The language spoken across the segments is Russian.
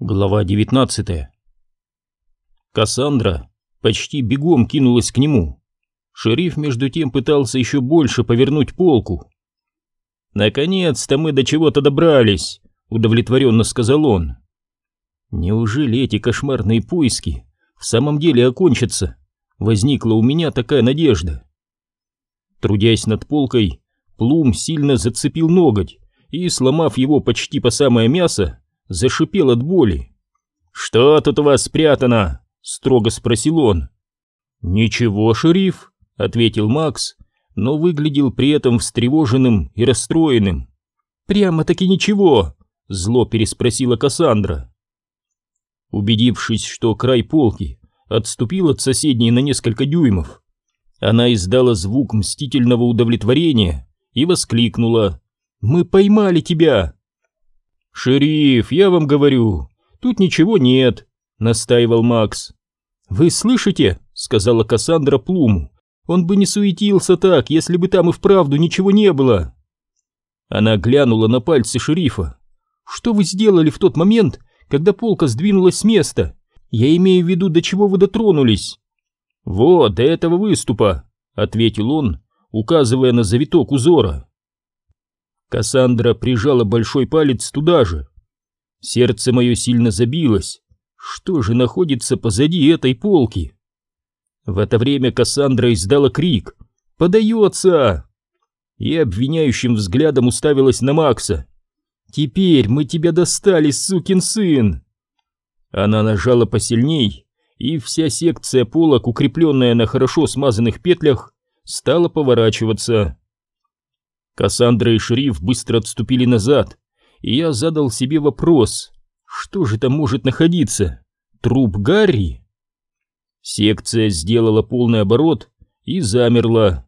Глава 19 Кассандра почти бегом кинулась к нему. Шериф между тем пытался еще больше повернуть полку. «Наконец-то мы до чего-то добрались», — удовлетворенно сказал он. «Неужели эти кошмарные поиски в самом деле окончатся?» Возникла у меня такая надежда. Трудясь над полкой, Плум сильно зацепил ноготь и, сломав его почти по самое мясо, зашипел от боли. «Что тут у вас спрятано?» — строго спросил он. «Ничего, шериф», — ответил Макс, но выглядел при этом встревоженным и расстроенным. «Прямо-таки ничего», — зло переспросила Кассандра. Убедившись, что край полки отступил от соседней на несколько дюймов, она издала звук мстительного удовлетворения и воскликнула. «Мы поймали тебя!» «Шериф, я вам говорю, тут ничего нет», — настаивал Макс. «Вы слышите?» — сказала Кассандра Плуму. «Он бы не суетился так, если бы там и вправду ничего не было». Она глянула на пальцы шерифа. «Что вы сделали в тот момент, когда полка сдвинулась с места? Я имею в виду, до чего вы дотронулись?» «Вот, до этого выступа», — ответил он, указывая на завиток узора. Кассандра прижала большой палец туда же. Сердце мое сильно забилось. Что же находится позади этой полки? В это время Кассандра издала крик «Подается!» и обвиняющим взглядом уставилась на Макса. «Теперь мы тебя достали, сукин сын!» Она нажала посильней, и вся секция полок, укрепленная на хорошо смазанных петлях, стала поворачиваться. Кассандра и шериф быстро отступили назад, и я задал себе вопрос, что же там может находиться? Труп Гарри? Секция сделала полный оборот и замерла.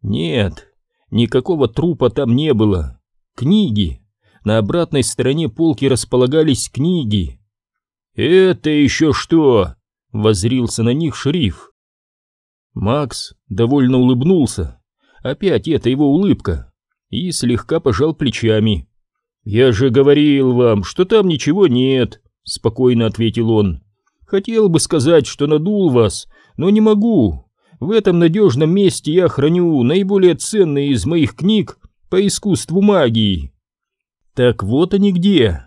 Нет, никакого трупа там не было. Книги. На обратной стороне полки располагались книги. «Это еще что?» — возрился на них шериф. Макс довольно улыбнулся. Опять это его улыбка. И слегка пожал плечами. «Я же говорил вам, что там ничего нет», — спокойно ответил он. «Хотел бы сказать, что надул вас, но не могу. В этом надежном месте я храню наиболее ценные из моих книг по искусству магии». «Так вот они где.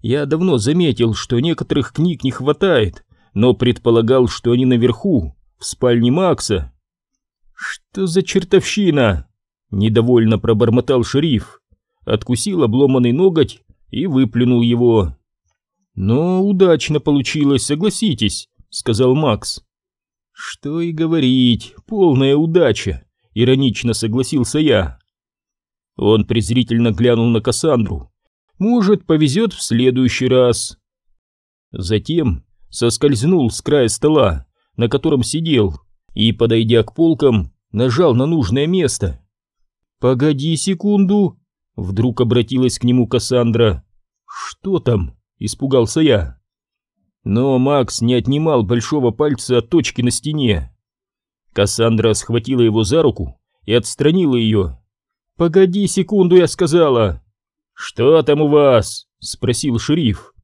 Я давно заметил, что некоторых книг не хватает, но предполагал, что они наверху, в спальне Макса. «Что за чертовщина?» — недовольно пробормотал шериф, откусил обломанный ноготь и выплюнул его. «Но удачно получилось, согласитесь», — сказал Макс. «Что и говорить, полная удача», — иронично согласился я. Он презрительно глянул на Кассандру. «Может, повезет в следующий раз». Затем соскользнул с края стола, на котором сидел, и, подойдя к полкам, нажал на нужное место. «Погоди секунду!» — вдруг обратилась к нему Кассандра. «Что там?» — испугался я. Но Макс не отнимал большого пальца от точки на стене. Кассандра схватила его за руку и отстранила ее. «Погоди секунду, я сказала!» «Что там у вас?» — спросил шериф.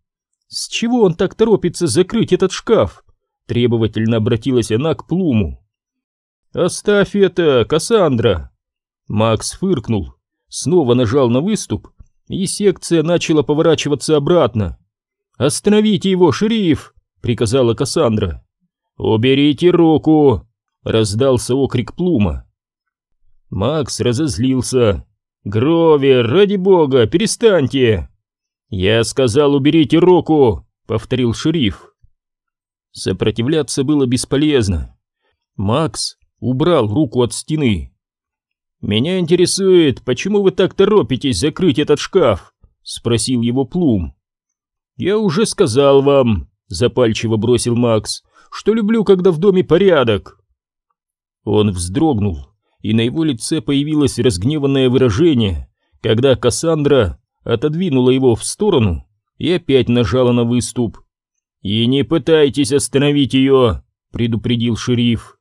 «С чего он так торопится закрыть этот шкаф?» Требовательно обратилась она к Плуму. «Оставь это, Кассандра!» Макс фыркнул, снова нажал на выступ, и секция начала поворачиваться обратно. «Остановите его, шериф!» — приказала Кассандра. «Уберите руку!» — раздался окрик Плума. Макс разозлился. «Гровер, ради бога, перестаньте!» «Я сказал, уберите руку!» — повторил шериф. Сопротивляться было бесполезно. Макс убрал руку от стены. «Меня интересует, почему вы так торопитесь закрыть этот шкаф?» — спросил его Плум. «Я уже сказал вам», — запальчиво бросил Макс, — «что люблю, когда в доме порядок». Он вздрогнул, и на его лице появилось разгневанное выражение, когда Кассандра отодвинула его в сторону и опять нажала на выступ. «И не пытайтесь остановить ее!» — предупредил шериф.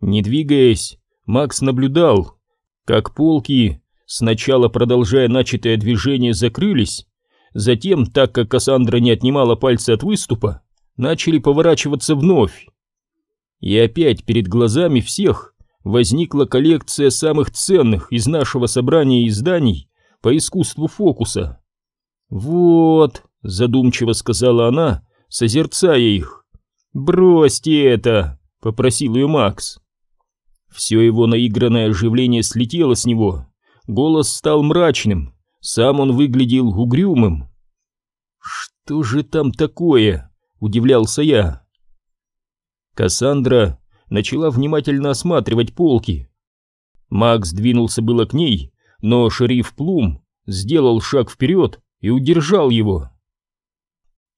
Не двигаясь, Макс наблюдал, как полки, сначала продолжая начатое движение, закрылись, Затем, так как Кассандра не отнимала пальцы от выступа, начали поворачиваться вновь. И опять перед глазами всех возникла коллекция самых ценных из нашего собрания изданий по искусству фокуса. «Вот», — задумчиво сказала она, созерцая их. «Бросьте это», — попросил ее Макс. Все его наигранное оживление слетело с него, голос стал мрачным, сам он выглядел угрюмым. «Что же там такое?» — удивлялся я. Кассандра начала внимательно осматривать полки. Макс двинулся было к ней, но шериф Плум сделал шаг вперед и удержал его.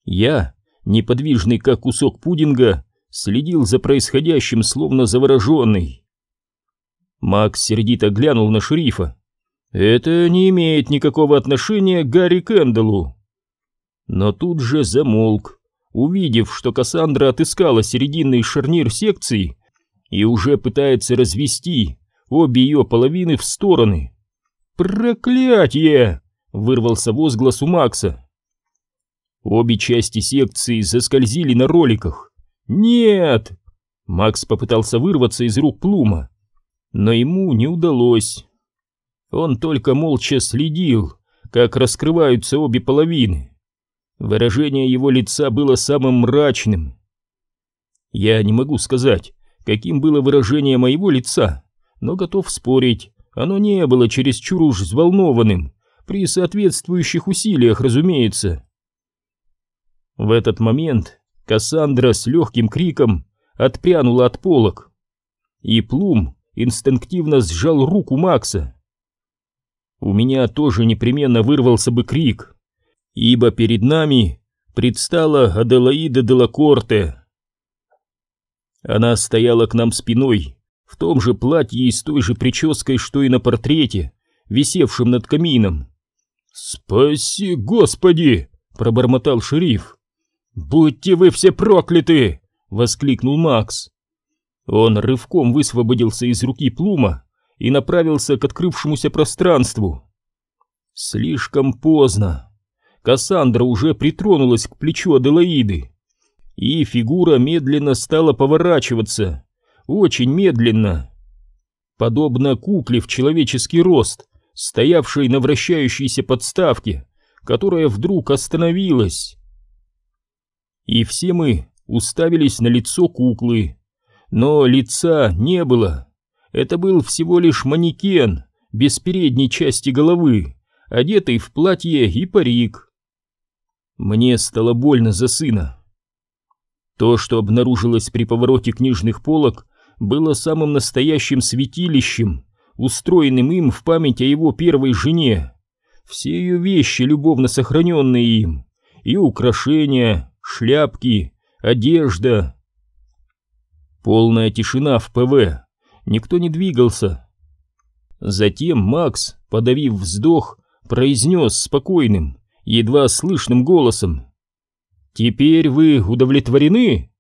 Я, неподвижный как кусок пудинга, следил за происходящим, словно завороженный. Макс сердито глянул на шерифа. «Это не имеет никакого отношения к Гарри Кэндаллу». Но тут же замолк, увидев, что Кассандра отыскала серединный шарнир секции и уже пытается развести обе ее половины в стороны. «Проклятье!» — вырвался возглас у Макса. Обе части секции заскользили на роликах. «Нет!» Макс попытался вырваться из рук Плума, но ему не удалось. Он только молча следил, как раскрываются обе половины. Выражение его лица было самым мрачным. Я не могу сказать, каким было выражение моего лица, но готов спорить, оно не было чересчур уж взволнованным, при соответствующих усилиях, разумеется. В этот момент Кассандра с легким криком отпрянула от полок, и Плум инстинктивно сжал руку Макса. У меня тоже непременно вырвался бы крик, ибо перед нами предстала Аделаида де Лакорте. Она стояла к нам спиной, в том же платье и с той же прической, что и на портрете, висевшем над камином. «Спаси, Господи!» — пробормотал шериф. «Будьте вы все прокляты!» — воскликнул Макс. Он рывком высвободился из руки Плума и направился к открывшемуся пространству. Слишком поздно. Кассандра уже притронулась к плечу Аделаиды, и фигура медленно стала поворачиваться, очень медленно. Подобно кукле в человеческий рост, стоявшей на вращающейся подставке, которая вдруг остановилась. И все мы уставились на лицо куклы, но лица не было. Это был всего лишь манекен, без передней части головы, одетый в платье и парик. Мне стало больно за сына. То, что обнаружилось при повороте книжных полок, было самым настоящим святилищем, устроенным им в память о его первой жене. Все ее вещи, любовно сохраненные им, и украшения, шляпки, одежда, Полная тишина в ПВ. Никто не двигался. Затем Макс, подавив вздох, произнес спокойным, едва слышным голосом. «Теперь вы удовлетворены?»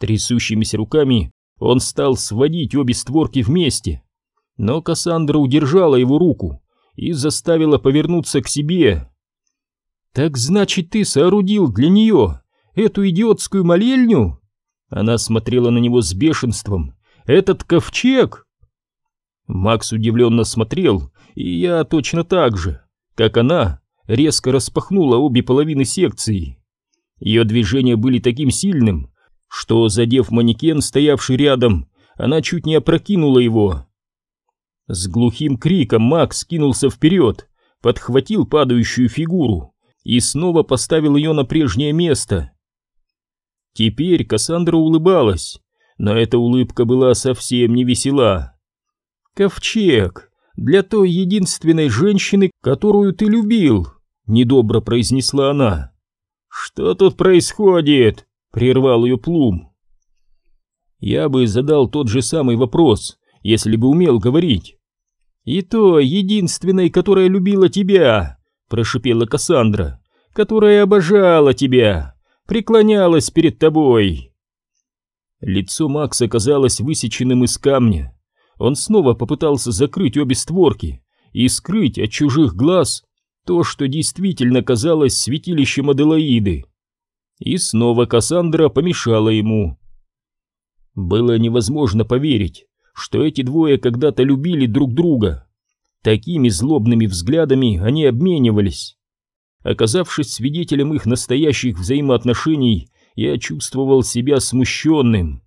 Трясущимися руками он стал сводить обе створки вместе, но Кассандра удержала его руку и заставила повернуться к себе. «Так значит, ты соорудил для нее эту идиотскую молельню?» Она смотрела на него с бешенством. «Этот ковчег!» Макс удивленно смотрел, и я точно так же, как она, резко распахнула обе половины секции. Ее движения были таким сильным, что, задев манекен, стоявший рядом, она чуть не опрокинула его. С глухим криком Макс кинулся вперед, подхватил падающую фигуру и снова поставил ее на прежнее место. Теперь Кассандра улыбалась, но эта улыбка была совсем не весела. «Ковчег, для той единственной женщины, которую ты любил», — недобро произнесла она. «Что тут происходит?» — прервал ее Плум. Я бы задал тот же самый вопрос, если бы умел говорить. «И то единственной, которая любила тебя», — прошипела Кассандра, — «которая обожала тебя, преклонялась перед тобой. Лицо Макса казалось высеченным из камня. Он снова попытался закрыть обе створки и скрыть от чужих глаз то, что действительно казалось святилищем Аделаиды. И снова Кассандра помешала ему. Было невозможно поверить, что эти двое когда-то любили друг друга. Такими злобными взглядами они обменивались. Оказавшись свидетелем их настоящих взаимоотношений, я чувствовал себя смущенным.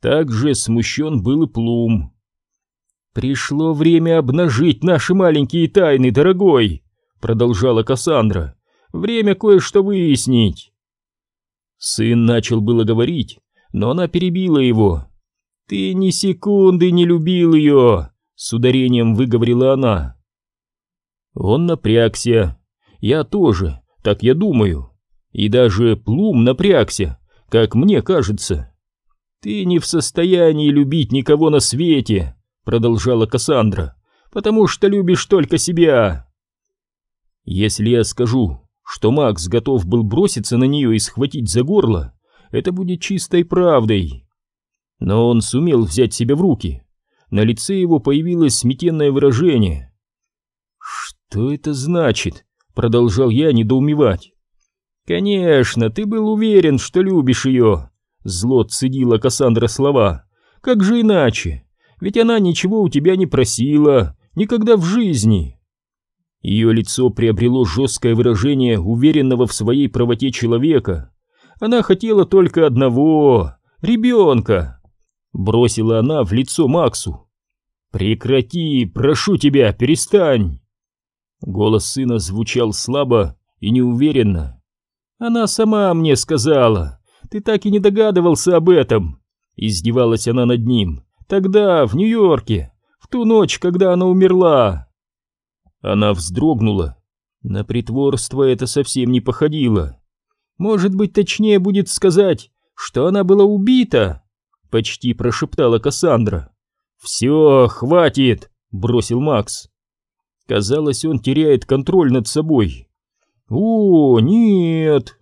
Также смущен был и Плум. «Пришло время обнажить наши маленькие тайны, дорогой», — продолжала Кассандра. «Время кое-что выяснить». Сын начал было говорить, но она перебила его. «Ты ни секунды не любил ее!» — с ударением выговорила она. Он напрягся. Я тоже, так я думаю. И даже Плум напрягся, как мне кажется. «Ты не в состоянии любить никого на свете», — продолжала Кассандра, «потому что любишь только себя». Если я скажу, что Макс готов был броситься на нее и схватить за горло, это будет чистой правдой. Но он сумел взять себя в руки. На лице его появилось сметенное выражение. «Что это значит?» — продолжал я недоумевать. «Конечно, ты был уверен, что любишь ее», — зло цедила Кассандра слова. «Как же иначе? Ведь она ничего у тебя не просила, никогда в жизни». Ее лицо приобрело жесткое выражение уверенного в своей правоте человека. Она хотела только одного — ребенка. Бросила она в лицо Максу. «Прекрати, прошу тебя, перестань!» Голос сына звучал слабо и неуверенно. «Она сама мне сказала. Ты так и не догадывался об этом!» Издевалась она над ним. «Тогда, в Нью-Йорке, в ту ночь, когда она умерла!» Она вздрогнула. На притворство это совсем не походило. Может быть, точнее будет сказать, что она была убита? Почти прошептала Кассандра. «Все, хватит!» — бросил Макс. Казалось, он теряет контроль над собой. «О, нет!»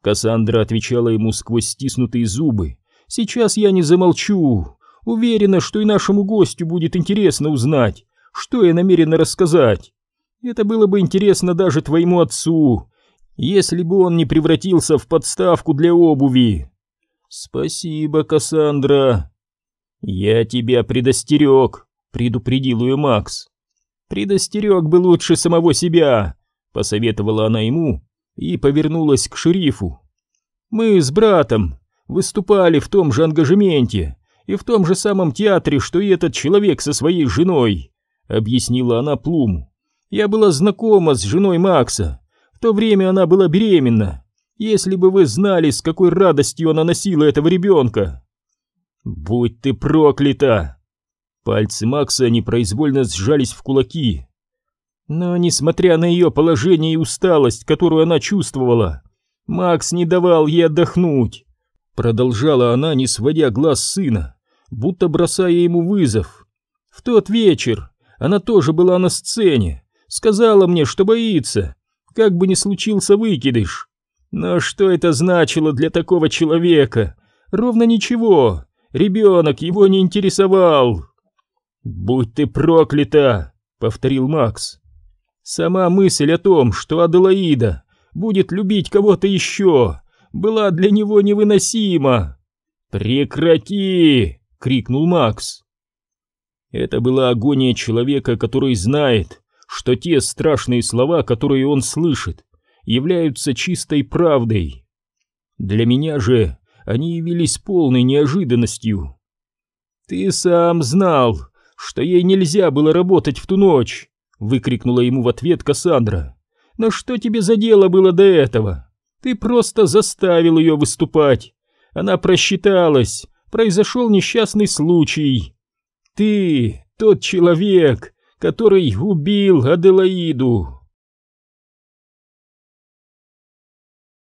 Кассандра отвечала ему сквозь стиснутые зубы. «Сейчас я не замолчу. Уверена, что и нашему гостю будет интересно узнать, что я намерена рассказать. Это было бы интересно даже твоему отцу, если бы он не превратился в подставку для обуви. Спасибо, Кассандра. Я тебя предостерег, предупредил ее Макс. Предостерег бы лучше самого себя, посоветовала она ему и повернулась к шерифу. Мы с братом выступали в том же ангажементе и в том же самом театре, что и этот человек со своей женой, объяснила она Плуму. Я была знакома с женой Макса. В то время она была беременна. Если бы вы знали, с какой радостью она носила этого ребенка. Будь ты проклята! Пальцы Макса непроизвольно сжались в кулаки. Но, несмотря на ее положение и усталость, которую она чувствовала, Макс не давал ей отдохнуть. Продолжала она, не сводя глаз сына, будто бросая ему вызов. В тот вечер она тоже была на сцене, Сказала мне, что боится, как бы ни случился выкидыш. Но что это значило для такого человека? Ровно ничего. Ребенок его не интересовал. «Будь ты проклята!» — повторил Макс. Сама мысль о том, что Аделаида будет любить кого-то еще, была для него невыносима. «Прекрати!» — крикнул Макс. Это была агония человека, который знает, что те страшные слова, которые он слышит, являются чистой правдой. Для меня же они явились полной неожиданностью. «Ты сам знал, что ей нельзя было работать в ту ночь!» — выкрикнула ему в ответ Кассандра. «Но что тебе за дело было до этого? Ты просто заставил ее выступать. Она просчиталась, произошел несчастный случай. Ты, тот человек, который убил Аделаиду.